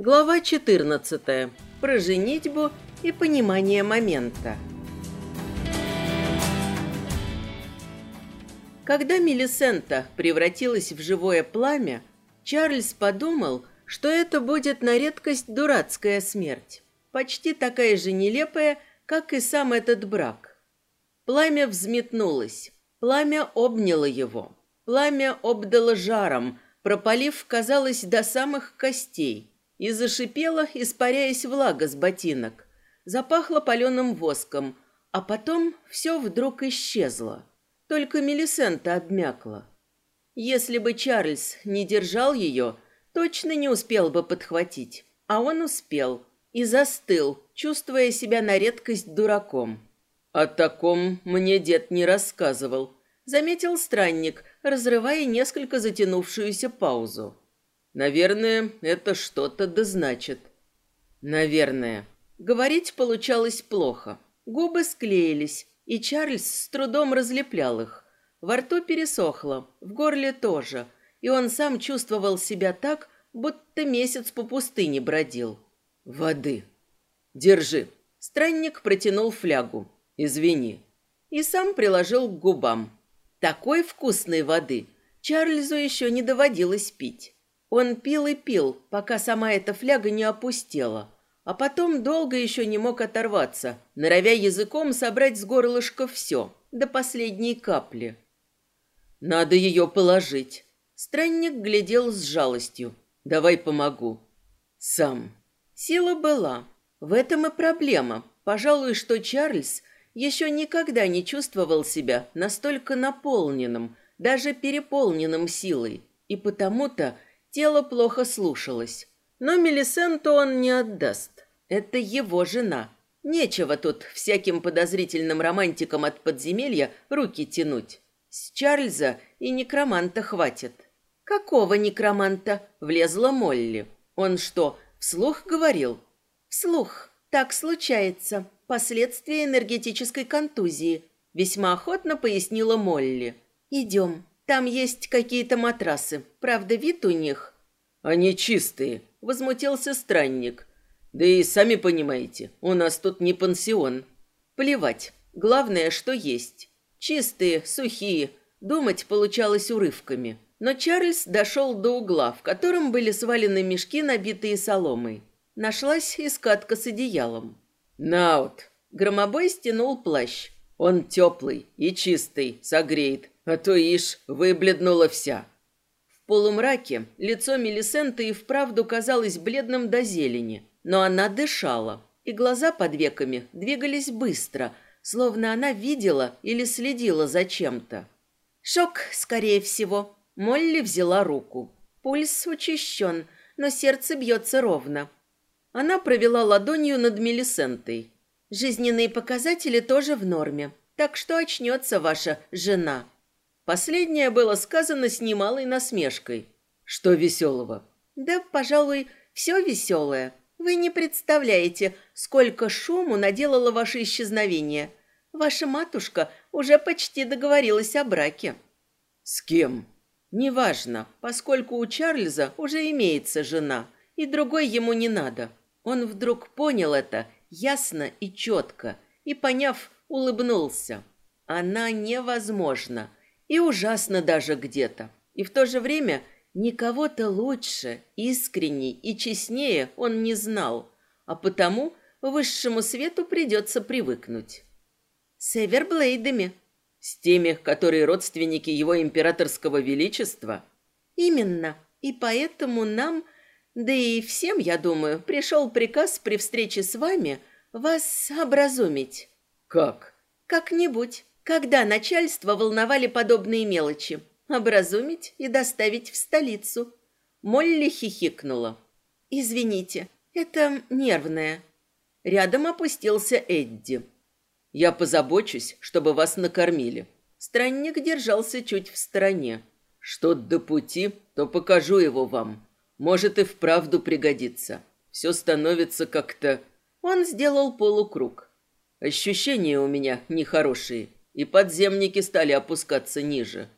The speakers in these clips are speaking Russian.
Глава 14. Про женитьбу и понимание момента. Когда Мелисента превратилась в живое пламя, Чарльз подумал, что это будет на редкость дурацкая смерть, почти такая же нелепая, как и сам этот брак. Пламя взметнулось, пламя обняло его, пламя обдало жаром, пропалив, казалось, до самых костей – и зашипела, испаряясь влага с ботинок. Запахло паленым воском, а потом все вдруг исчезло. Только Мелисента обмякла. Если бы Чарльз не держал ее, точно не успел бы подхватить. А он успел и застыл, чувствуя себя на редкость дураком. «О таком мне дед не рассказывал», — заметил странник, разрывая несколько затянувшуюся паузу. Наверное, это что-то да значит. Наверное. Говорить получалось плохо. Губы склеились, и Чарльз с трудом разлеплял их. Во рту пересохло, в горле тоже, и он сам чувствовал себя так, будто месяц по пустыне бродил. Воды. Держи. Странник протянул флягу. Извини. И сам приложил к губам. Такой вкусной воды Чарльзу еще не доводилось пить. Он пил и пил, пока сама эта фляга не опустела, а потом долго еще не мог оторваться, норовя языком собрать с горлышка все, до последней капли. «Надо ее положить». Странник глядел с жалостью. «Давай помогу». «Сам». Сила была. В этом и проблема. Пожалуй, что Чарльз еще никогда не чувствовал себя настолько наполненным, даже переполненным силой, и потому-то Тело плохо слушалось. Но Мелисенту он не отдаст. Это его жена. Нечего тут всяким подозрительным романтикам от подземелья руки тянуть. С Чарльза и некроманта хватит. Какого некроманта? Влезла Молли. Он что, вслух говорил? Вслух. Так случается. Последствия энергетической контузии. Весьма охотно пояснила Молли. Идем. Там есть какие-то матрасы. Правда, вид у них...» «Они чистые», — возмутился странник. «Да и сами понимаете, у нас тут не пансион. Плевать. Главное, что есть. Чистые, сухие. Думать получалось урывками». Но Чарльз дошел до угла, в котором были свалены мешки, набитые соломой. Нашлась и скатка с одеялом. «Наут!» Громобой стянул плащ. «Он теплый и чистый, согреет. А то, ишь, выбледнула вся. В полумраке лицо Мелисенты и вправду казалось бледным до зелени, но она дышала, и глаза под веками двигались быстро, словно она видела или следила за чем-то. Шок, скорее всего. Молли взяла руку. Пульс учащен, но сердце бьется ровно. Она провела ладонью над Мелисентой. Жизненные показатели тоже в норме, так что очнется ваша жена. Последнее было сказано с немалой насмешкой. Что веселого? Да, пожалуй, все веселое. Вы не представляете, сколько шуму наделало ваше исчезновение. Ваша матушка уже почти договорилась о браке. С кем? Неважно, поскольку у Чарльза уже имеется жена, и другой ему не надо. Он вдруг понял это ясно и четко, и, поняв, улыбнулся. Она невозможна и ужасно даже где-то. И в то же время никого-то лучше, искренней и честнее он не знал, а потому высшему свету придется привыкнуть. С Эверблейдами. С теми, которые родственники его императорского величества? Именно. И поэтому нам, да и всем, я думаю, пришел приказ при встрече с вами вас образумить. Как? Как-нибудь. Когда начальство волновали подобные мелочи? Образумить и доставить в столицу. Молли хихикнула. «Извините, это нервное». Рядом опустился Эдди. «Я позабочусь, чтобы вас накормили». Странник держался чуть в стороне. «Что до пути, то покажу его вам. Может и вправду пригодится. Все становится как-то...» Он сделал полукруг. «Ощущения у меня нехорошие и подземники стали опускаться ниже.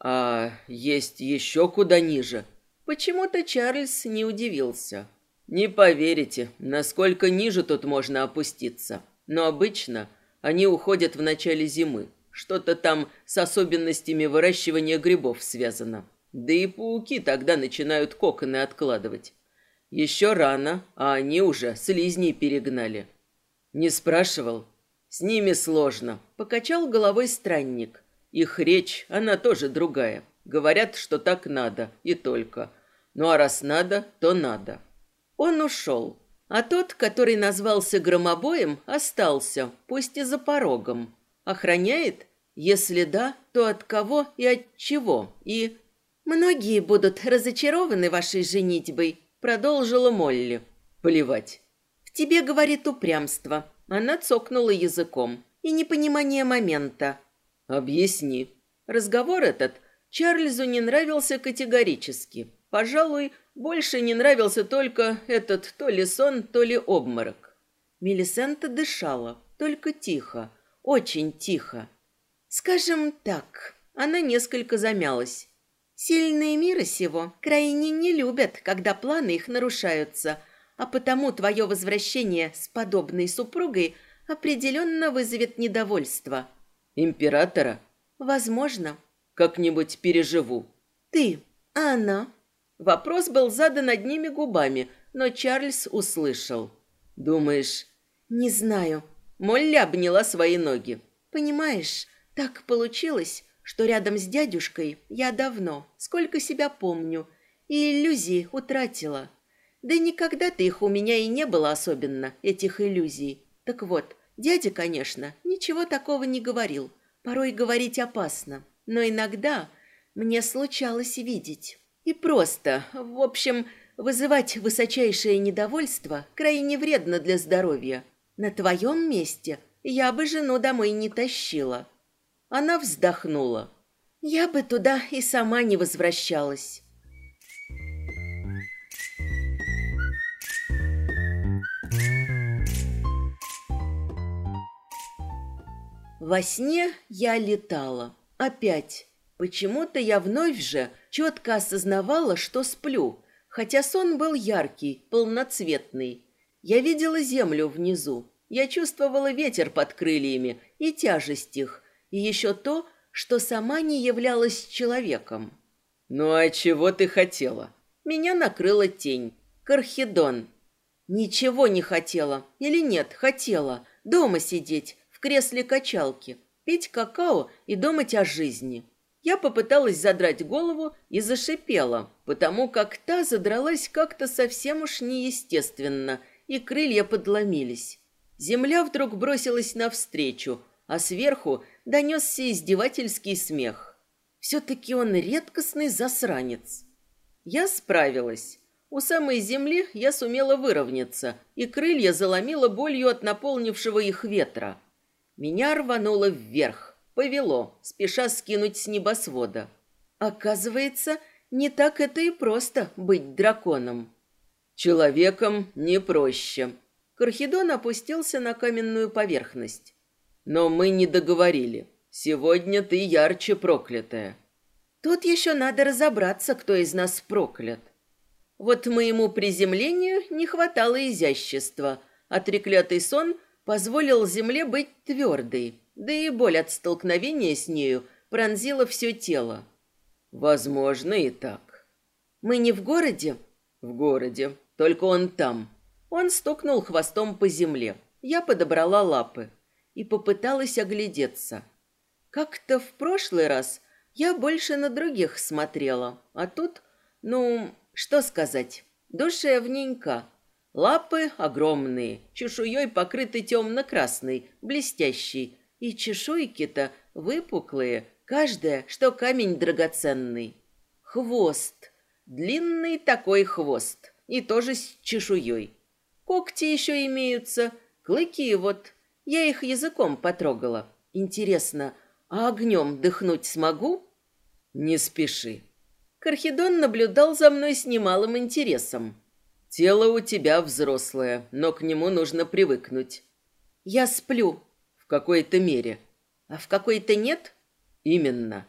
А есть еще куда ниже. Почему-то Чарльз не удивился. Не поверите, насколько ниже тут можно опуститься. Но обычно они уходят в начале зимы. Что-то там с особенностями выращивания грибов связано. Да и пауки тогда начинают коконы откладывать. Еще рано, а они уже слизней перегнали. Не спрашивал? С ними сложно. Покачал головой странник. Их речь, она тоже другая. Говорят, что так надо, и только. Ну а раз надо, то надо. Он ушел. А тот, который назвался громобоем, остался, пусть и за порогом. Охраняет? Если да, то от кого и от чего? И... «Многие будут разочарованы вашей женитьбой», — продолжила Молли. «Плевать». «В тебе, — говорит, — упрямство». Она цокнула языком. «И непонимание момента». «Объясни». Разговор этот Чарльзу не нравился категорически. Пожалуй, больше не нравился только этот то ли сон, то ли обморок. Мелисента дышала, только тихо, очень тихо. Скажем так, она несколько замялась. Сильные мира сего крайне не любят, когда планы их нарушаются, а потому твое возвращение с подобной супругой определенно вызовет недовольство. Императора? Возможно. Как-нибудь переживу. Ты, а она? Вопрос был задан одними губами, но Чарльз услышал. «Думаешь?» «Не знаю». Молли обняла свои ноги. «Понимаешь, так получилось, что рядом с дядюшкой я давно, сколько себя помню, и иллюзии утратила. Да никогда-то их у меня и не было особенно, этих иллюзий. Так вот, дядя, конечно, ничего такого не говорил. Порой говорить опасно, но иногда мне случалось видеть». И просто, в общем, вызывать высочайшее недовольство крайне вредно для здоровья. На твоем месте я бы жену домой не тащила. Она вздохнула. Я бы туда и сама не возвращалась. Во сне я летала. Опять. Почему-то я вновь же четко осознавала, что сплю, хотя сон был яркий, полноцветный. Я видела землю внизу, я чувствовала ветер под крыльями и тяжесть их, и еще то, что сама не являлась человеком. «Ну а чего ты хотела?» Меня накрыла тень. Кархидон. Ничего не хотела. Или нет, хотела. Дома сидеть, кресле качалки, пить какао и думать о жизни. Я попыталась задрать голову и зашипела, потому как та задралась как-то совсем уж неестественно, и крылья подломились. Земля вдруг бросилась навстречу, а сверху донесся издевательский смех. Все-таки он редкостный засранец. Я справилась. У самой земли я сумела выровняться, и крылья заломила болью от наполнившего их ветра. Меня рвануло вверх. Повело, спеша скинуть с небосвода. Оказывается, не так это и просто быть драконом. Человеком не проще. Кархидон опустился на каменную поверхность. Но мы не договорили. Сегодня ты ярче проклятая. Тут еще надо разобраться, кто из нас проклят. Вот моему приземлению не хватало изящества, а треклятый сон позволил земле быть твердой, да и боль от столкновения с нею пронзила все тело. Возможно и так. Мы не в городе? В городе, только он там. Он стукнул хвостом по земле. Я подобрала лапы и попыталась оглядеться. Как-то в прошлый раз я больше на других смотрела, а тут, ну, что сказать, душевненько. Лапы огромные, чешуей покрыты темно-красной, блестящей, и чешуйки-то выпуклые, каждая, что камень драгоценный. Хвост. Длинный такой хвост. И тоже с чешуей. Когти еще имеются. Клыки вот. Я их языком потрогала. Интересно, а огнем дыхнуть смогу? Не спеши. Кархидон наблюдал за мной с немалым интересом. Тело у тебя взрослое, но к нему нужно привыкнуть. Я сплю, в какой-то мере. А в какой-то нет? Именно.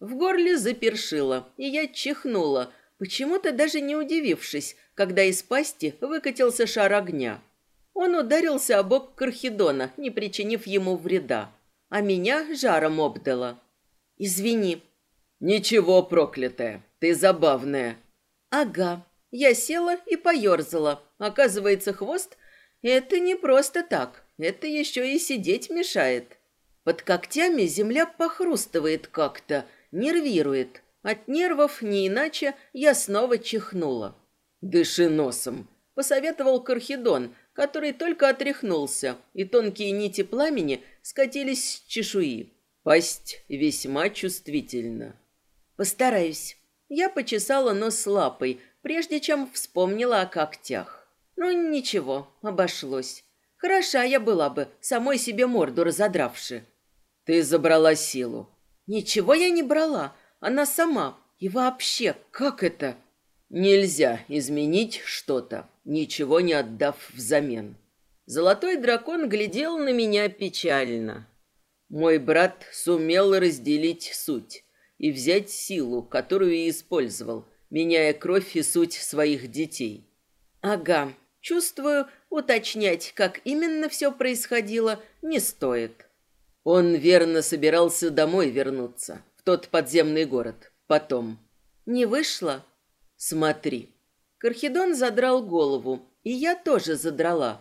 В горле запершило, и я чихнула, почему-то даже не удивившись, когда из пасти выкатился шар огня. Он ударился об бок Кархидона, не причинив ему вреда, а меня жаром обдало. «Извини». «Ничего, проклятая, ты забавная». «Ага». Я села и поерзала. Оказывается, хвост — это не просто так, это еще и сидеть мешает. Под когтями земля похрустывает как-то, нервирует. От нервов, не иначе, я снова чихнула. «Дыши носом», — посоветовал Кархидон, который только отряхнулся, и тонкие нити пламени скатились с чешуи. Пасть весьма чувствительна. «Постараюсь». Я почесала нос лапой, прежде чем вспомнила о когтях. Ну, ничего, обошлось. Хороша я была бы, самой себе морду разодравши. Ты забрала силу. Ничего я не брала, она сама. И вообще, как это? Нельзя изменить что-то, ничего не отдав взамен. Золотой дракон глядел на меня печально. Мой брат сумел разделить суть и взять силу, которую и использовал, меняя кровь и суть своих детей. Ага, чувствую, уточнять, как именно все происходило, не стоит. Он верно собирался домой вернуться, в тот подземный город, потом. Не вышло? Смотри. Кархидон задрал голову, и я тоже задрала.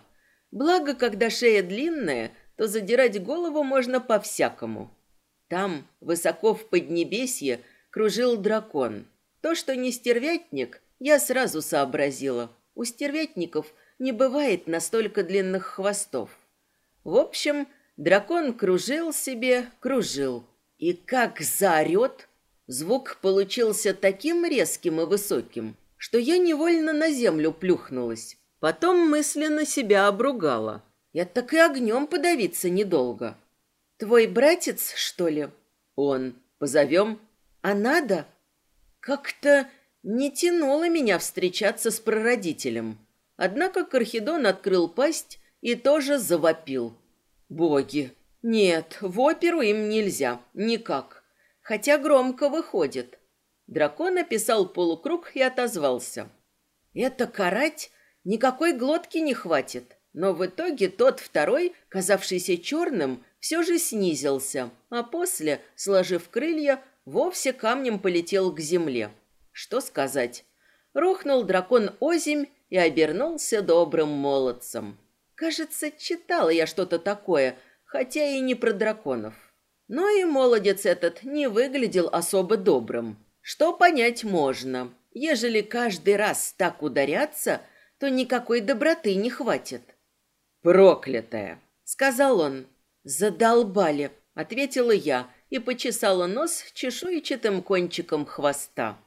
Благо, когда шея длинная, то задирать голову можно по-всякому. Там, высоко в Поднебесье, кружил дракон. То, что не стервятник, я сразу сообразила. У стервятников не бывает настолько длинных хвостов. В общем, Дракон кружил себе, кружил. И как заорет! Звук получился таким резким и высоким, что я невольно на землю плюхнулась. Потом мысленно себя обругала. Я так и огнем подавиться недолго. Твой братец, что ли? Он. Позовем? А надо? Как-то не тянуло меня встречаться с прародителем. Однако Кархидон открыл пасть и тоже завопил. Боги. Нет, в оперу им нельзя. Никак. Хотя громко выходит. Дракон описал полукруг и отозвался. Это карать никакой глотки не хватит. Но в итоге тот второй, казавшийся черным, все же снизился, а после, сложив крылья, вовсе камнем полетел к земле. Что сказать? Рухнул дракон озимь и обернулся добрым молодцем. Кажется, читала я что-то такое, хотя и не про драконов. Но и молодец этот не выглядел особо добрым. Что понять можно. Ежели каждый раз так ударяться, то никакой доброты не хватит. «Проклятая!» — сказал он. «Задолбали!» — ответила я и почесала нос чешуйчатым кончиком хвоста.